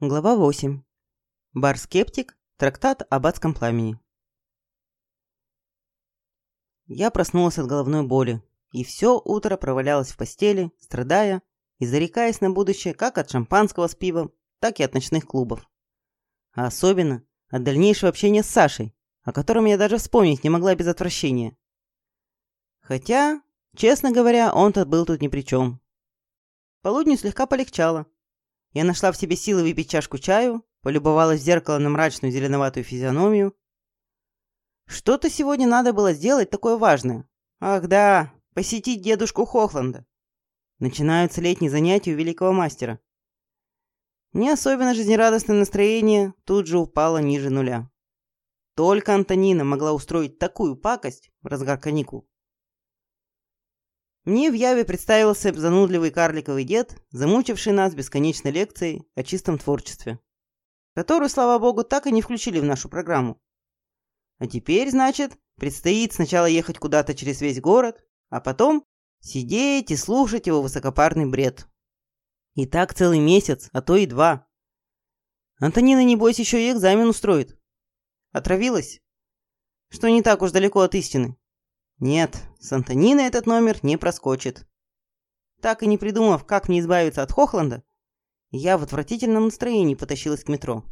Глава 8. Бар-скептик. Трактат об адском пламени. Я проснулась от головной боли, и все утро провалялась в постели, страдая и зарекаясь на будущее как от шампанского с пивом, так и от ночных клубов. А особенно от дальнейшего общения с Сашей, о котором я даже вспомнить не могла без отвращения. Хотя, честно говоря, он-то был тут ни при чем. Полудню слегка полегчало, я нашла в себе силы выпить чашку чаю, полюбовалась в зеркало на мрачную зеленоватую физиономию. Что-то сегодня надо было сделать такое важное. Ах да, посетить дедушку Хохланда. Начинаются летние занятия у великого мастера. Не особенно жизнерадостное настроение тут же упало ниже нуля. Только Антонина могла устроить такую пакость в разгар каникул. Мне в яве представился занудливый карликовый дед, замучивший нас бесконечной лекцией о чистом творчестве, которую, слава богу, так и не включили в нашу программу. А теперь, значит, предстоит сначала ехать куда-то через весь город, а потом сидеть и слушать его высокопарный бред. И так целый месяц, а то и два. Антонина, небось, еще и экзамен устроит. Отравилась? Что не так уж далеко от истины. Нет, с Антониной этот номер не проскочит. Так и не придумав, как мне избавиться от Хохланда, я в отвратительном настроении потащилась к метро.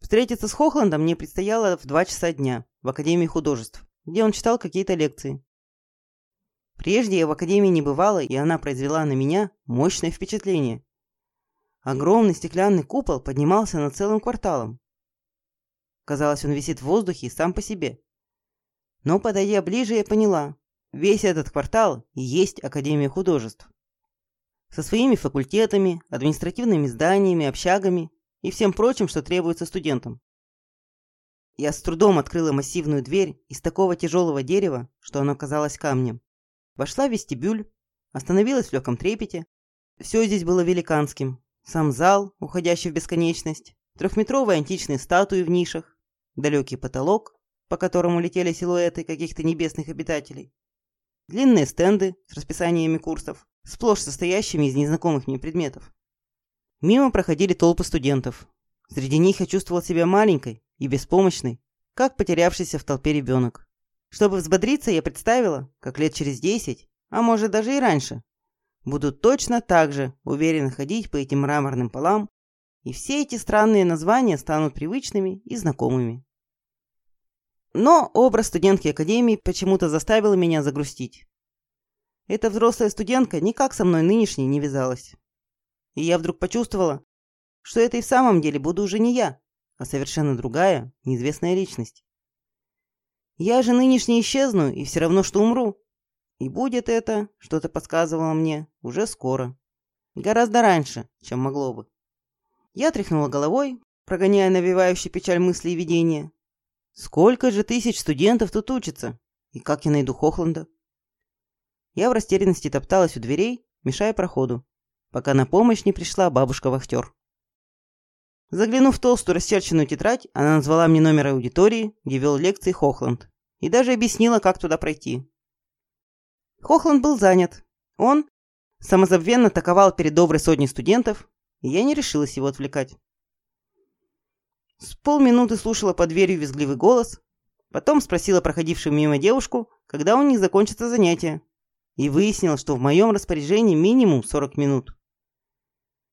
Встретиться с Хохландом мне предстояло в два часа дня в Академии художеств, где он читал какие-то лекции. Прежде я в Академии не бывала, и она произвела на меня мощное впечатление. Огромный стеклянный купол поднимался над целым кварталом. Казалось, он висит в воздухе сам по себе. Но, подойдя ближе, я поняла, весь этот квартал есть Академия художеств. Со своими факультетами, административными зданиями, общагами и всем прочим, что требуется студентам. Я с трудом открыла массивную дверь из такого тяжелого дерева, что оно казалось камнем. Вошла в вестибюль, остановилась в легком трепете. Все здесь было великанским. Сам зал, уходящий в бесконечность, трехметровые античные статуи в нишах, далекий потолок, по которому летели силуэты каких-то небесных обитателей. Длинные стенды с расписаниями курсов, сплошь состоящими из незнакомых мне предметов. Мимо проходили толпы студентов. Среди них я чувствовал себя маленькой и беспомощной, как потерявшийся в толпе ребенок. Чтобы взбодриться, я представила, как лет через десять, а может даже и раньше, буду точно так же уверенно ходить по этим мраморным полам, и все эти странные названия станут привычными и знакомыми. Но образ студентки академии почему-то заставил меня загрустить. Эта взрослая студентка никак со мной нынешней не вязалась. И я вдруг почувствовала, что это и в самом деле буду уже не я, а совершенно другая, неизвестная личность. Я же нынешне исчезну и все равно, что умру. И будет это, что-то подсказывало мне, уже скоро. Гораздо раньше, чем могло бы. Я тряхнула головой, прогоняя навевающие печаль мысли и видения, Сколько же тысяч студентов тут учатся? И как я найду Хохланда? Я в растерянности топталась у дверей, мешая проходу, пока на помощь не пришла бабушка-вахтер. Заглянув в толстую расчерченную тетрадь, она назвала мне номер аудитории, где вел лекции Хохланд, и даже объяснила, как туда пройти. Хохланд был занят. Он самозабвенно атаковал перед доброй сотней студентов, и я не решилась его отвлекать. С полминуты слушала под дверью визгливый голос, потом спросила проходившую мимо девушку, когда у них закончится занятие, и выяснила, что в моем распоряжении минимум 40 минут.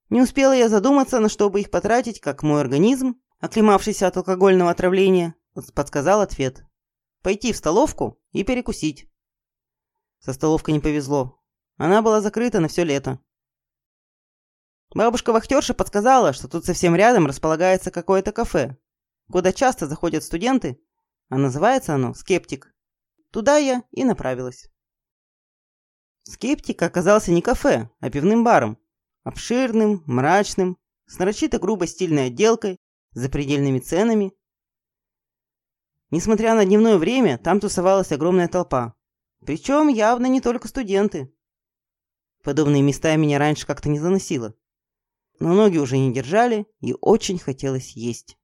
Не успела я задуматься, на что бы их потратить, как мой организм, оклемавшийся от алкогольного отравления, подсказал ответ. Пойти в столовку и перекусить. Со столовкой не повезло. Она была закрыта на все лето. Бабушка-вахтерша подсказала, что тут совсем рядом располагается какое-то кафе, куда часто заходят студенты, а называется оно «Скептик». Туда я и направилась. «Скептик» оказался не кафе, а пивным баром. Обширным, мрачным, с нарочито грубой стильной отделкой, с запредельными ценами. Несмотря на дневное время, там тусовалась огромная толпа. Причем явно не только студенты. Подобные места меня раньше как-то не заносило но ноги уже не держали и очень хотелось есть.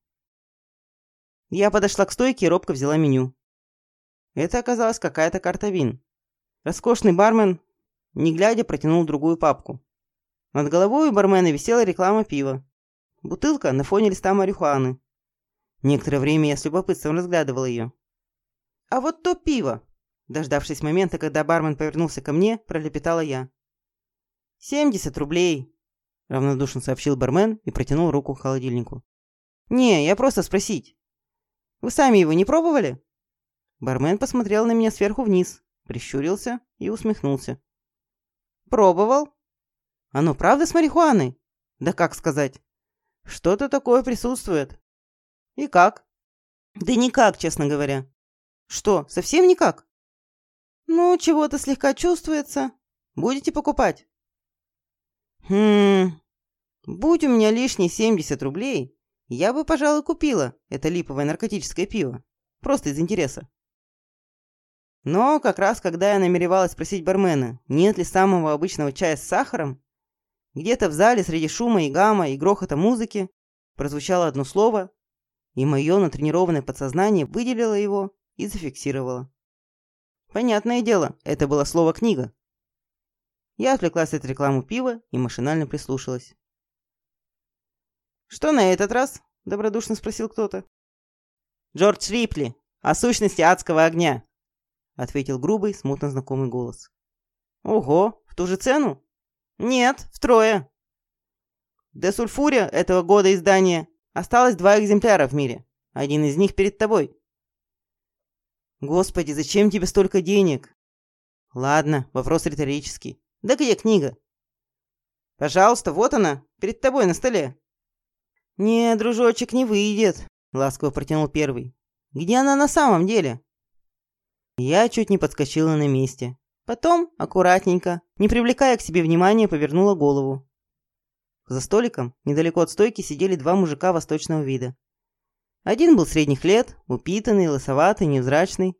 Я подошла к стойке и робко взяла меню. Это оказалась какая-то карта вин. Роскошный бармен, не глядя, протянул другую папку. Над головой у бармена висела реклама пива. бутылка на фоне листа марихуаны. Некоторое время я с любопытством разглядывал ее. «А вот то пиво!» Дождавшись момента, когда бармен повернулся ко мне, пролепетала я. «Семьдесят рублей!» Равнодушно сообщил бармен и протянул руку к холодильнику. «Не, я просто спросить. Вы сами его не пробовали?» Бармен посмотрел на меня сверху вниз, прищурился и усмехнулся. «Пробовал? Оно правда с марихуаной? Да как сказать? Что-то такое присутствует. И как?» «Да никак, честно говоря». «Что, совсем никак?» «Ну, чего-то слегка чувствуется. Будете покупать?» «Хм... Будь у меня лишние 70 рублей, я бы, пожалуй, купила это липовое наркотическое пиво. Просто из интереса. Но как раз когда я намеревалась спросить бармена, нет ли самого обычного чая с сахаром, где-то в зале среди шума и гамма и грохота музыки прозвучало одно слово, и мое натренированное подсознание выделило его и зафиксировало. Понятное дело, это было слово «книга». Я отвлеклась от рекламы пива и машинально прислушалась. «Что на этот раз?» – добродушно спросил кто-то. «Джордж Рипли, о сущности адского огня», – ответил грубый, смутно знакомый голос. «Ого, в ту же цену?» «Нет, втрое». До сульфурия этого года издания осталось два экземпляра в мире. Один из них перед тобой. Господи, зачем тебе столько денег? Ладно, вопрос риторический. Да где книга? Пожалуйста, вот она, перед тобой на столе. Не, дружочек, не выйдет, ласково протянул первый. Где она на самом деле? Я чуть не подскочила на месте. Потом, аккуратненько, не привлекая к себе внимания, повернула голову. За столиком, недалеко от стойки, сидели два мужика восточного вида. Один был средних лет, упитанный, лысоватый, невзрачный.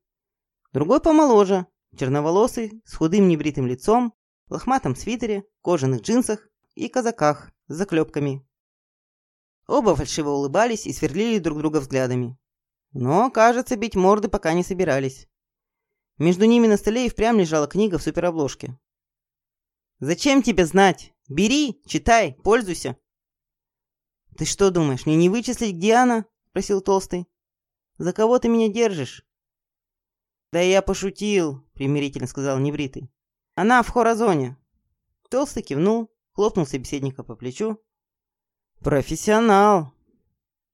Другой помоложе, черноволосый, с худым небритым лицом, лохматом свитере, кожаных джинсах и казаках с заклепками. Оба фальшиво улыбались и сверлили друг друга взглядами. Но, кажется, бить морды пока не собирались. Между ними на столе и впрямь лежала книга в суперобложке. «Зачем тебе знать? Бери, читай, пользуйся!» «Ты что думаешь, мне не вычислить, где она?» – спросил Толстый. «За кого ты меня держишь?» «Да я пошутил», – примирительно сказал Небритый. Она в хорозоне. Толстый кивнул, хлопнул собеседника по плечу. Профессионал.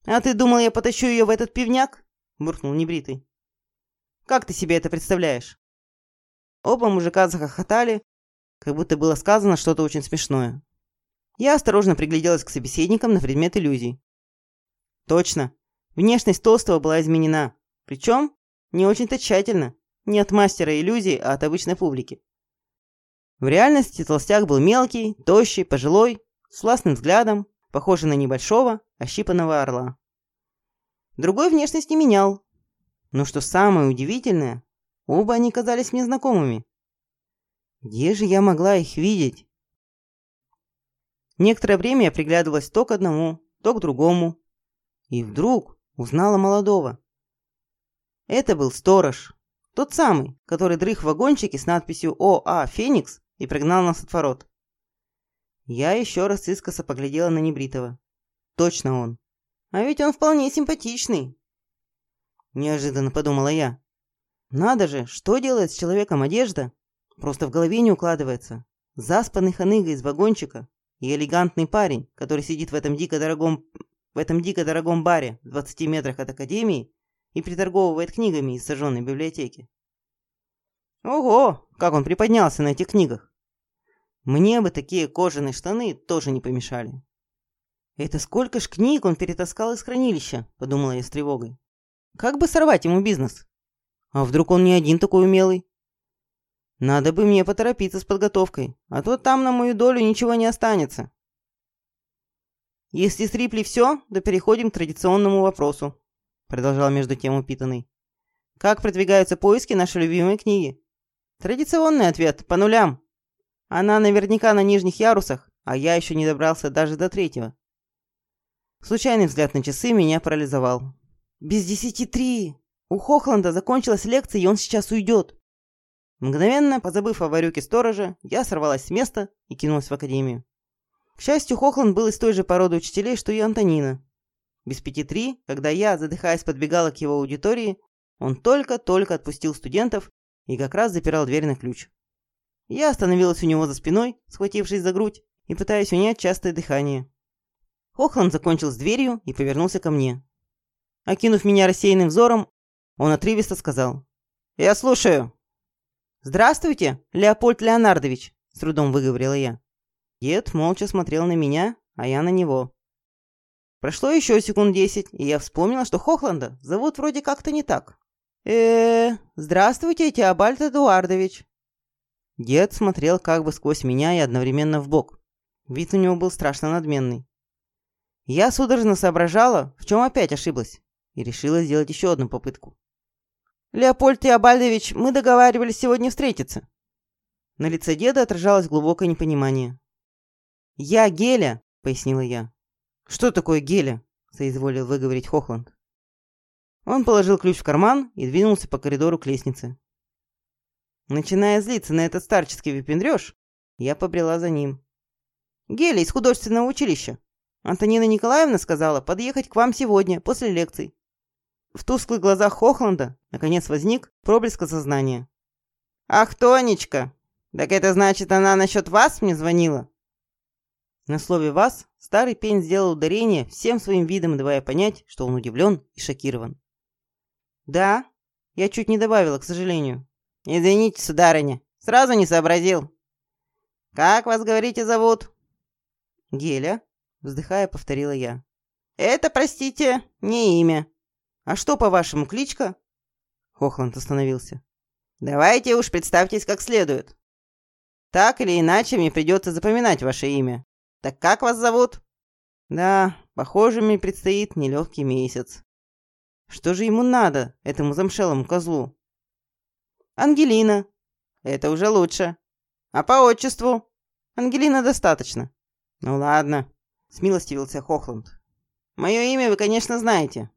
А ты думал, я потащу ее в этот пивняк? Буркнул небритый. Как ты себе это представляешь? Оба мужика захохотали, как будто было сказано что-то очень смешное. Я осторожно пригляделась к собеседникам на предмет иллюзий. Точно. Внешность Толстого была изменена. Причем не очень-то тщательно. Не от мастера иллюзий, а от обычной публики. В реальности толстяк был мелкий, тощий, пожилой, с властным взглядом, похожий на небольшого, ощипанного орла. Другой внешность не менял. Но что самое удивительное, оба они казались мне знакомыми. Где же я могла их видеть? Некоторое время я приглядывалась то к одному, то к другому. И вдруг узнала молодого. Это был сторож. Тот самый, который дрых в вагончике с надписью «ОА Феникс» и прогнал нас от ворот. Я еще раз искоса поглядела на Небритова. Точно он. А ведь он вполне симпатичный. Неожиданно подумала я. Надо же, что делает с человеком одежда? Просто в голове не укладывается. Заспанный ханыга из вагончика и элегантный парень, который сидит в этом дико дорогом в этом дико дорогом баре в 20 метрах от академии и приторговывает книгами из сожженной библиотеки. Ого, как он приподнялся на этих книгах. Мне бы такие кожаные штаны тоже не помешали. Это сколько ж книг он перетаскал из хранилища, подумала я с тревогой. Как бы сорвать ему бизнес? А вдруг он не один такой умелый? Надо бы мне поторопиться с подготовкой, а то там на мою долю ничего не останется. Если с Рипли все, то переходим к традиционному вопросу, продолжал между тем упитанный. Как продвигаются поиски нашей любимой книги? Традиционный ответ, по нулям. Она наверняка на нижних ярусах, а я еще не добрался даже до третьего. Случайный взгляд на часы меня парализовал. Без десяти три. У Хохланда закончилась лекция, и он сейчас уйдет. Мгновенно, позабыв о варюке сторожа, я сорвалась с места и кинулась в академию. К счастью, Хохланд был из той же породы учителей, что и Антонина. Без пяти три, когда я, задыхаясь, подбегала к его аудитории, он только-только отпустил студентов и как раз запирал дверь на ключ. Я остановилась у него за спиной, схватившись за грудь и пытаясь унять частое дыхание. Хохланд закончил с дверью и повернулся ко мне. Окинув меня рассеянным взором, он отрывисто сказал. «Я слушаю». «Здравствуйте, Леопольд Леонардович», — с трудом выговорила я. Дед молча смотрел на меня, а я на него. Прошло еще секунд десять, и я вспомнила, что Хохланда зовут вроде как-то не так. Э, здравствуйте, Теобальд Эдуардович». Дед смотрел как бы сквозь меня и одновременно в бок. Вид у него был страшно надменный. Я судорожно соображала, в чем опять ошиблась, и решила сделать еще одну попытку. «Леопольд Теобальдович, мы договаривались сегодня встретиться». На лице деда отражалось глубокое непонимание. «Я Геля», — пояснила я. «Что такое Геля?» — соизволил выговорить Хохланд. Он положил ключ в карман и двинулся по коридору к лестнице. Начиная злиться на этот старческий выпендрёж, я побрела за ним. «Геля из художественного училища. Антонина Николаевна сказала подъехать к вам сегодня, после лекций». В тусклых глазах Хохланда наконец возник проблеск осознания. «Ах, Тонечка! Так это значит, она насчет вас мне звонила?» На слове «вас» старый пень сделал ударение, всем своим видом давая понять, что он удивлен и шокирован. «Да, я чуть не добавила, к сожалению». «Извините, сударыня, сразу не сообразил». «Как вас, говорите, зовут?» «Геля», — вздыхая, повторила я. «Это, простите, не имя». «А что, по-вашему, кличка?» Хохланд остановился. «Давайте уж представьтесь как следует. Так или иначе мне придется запоминать ваше имя. Так как вас зовут?» «Да, похоже, мне предстоит нелегкий месяц. Что же ему надо, этому замшелому козлу?» «Ангелина». «Это уже лучше. А по отчеству?» «Ангелина достаточно». «Ну ладно», — смилостивился Хохланд. «Мое имя вы, конечно, знаете».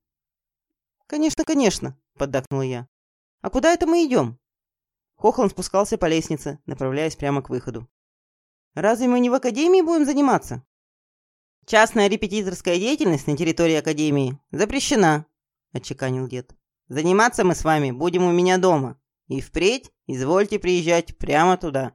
«Конечно, конечно», — поддакнула я. «А куда это мы идем?» Хохланд спускался по лестнице, направляясь прямо к выходу. Разве мы не в академии будем заниматься? Частная репетиторская деятельность на территории академии запрещена, отчеканил дед. Заниматься мы с вами будем у меня дома. И впредь извольте приезжать прямо туда.